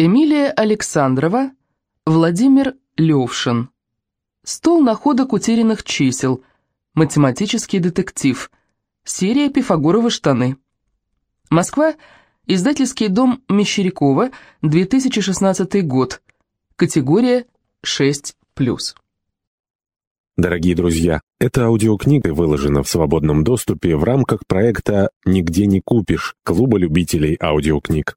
Эмилия Александрова, Владимир Левшин. Стол находок утерянных чисел. Математический детектив. Серия «Пифагоровы штаны». Москва. Издательский дом Мещерякова, 2016 год. Категория 6+. Дорогие друзья, эта аудиокнига выложена в свободном доступе в рамках проекта «Нигде не купишь» Клуба любителей аудиокниг.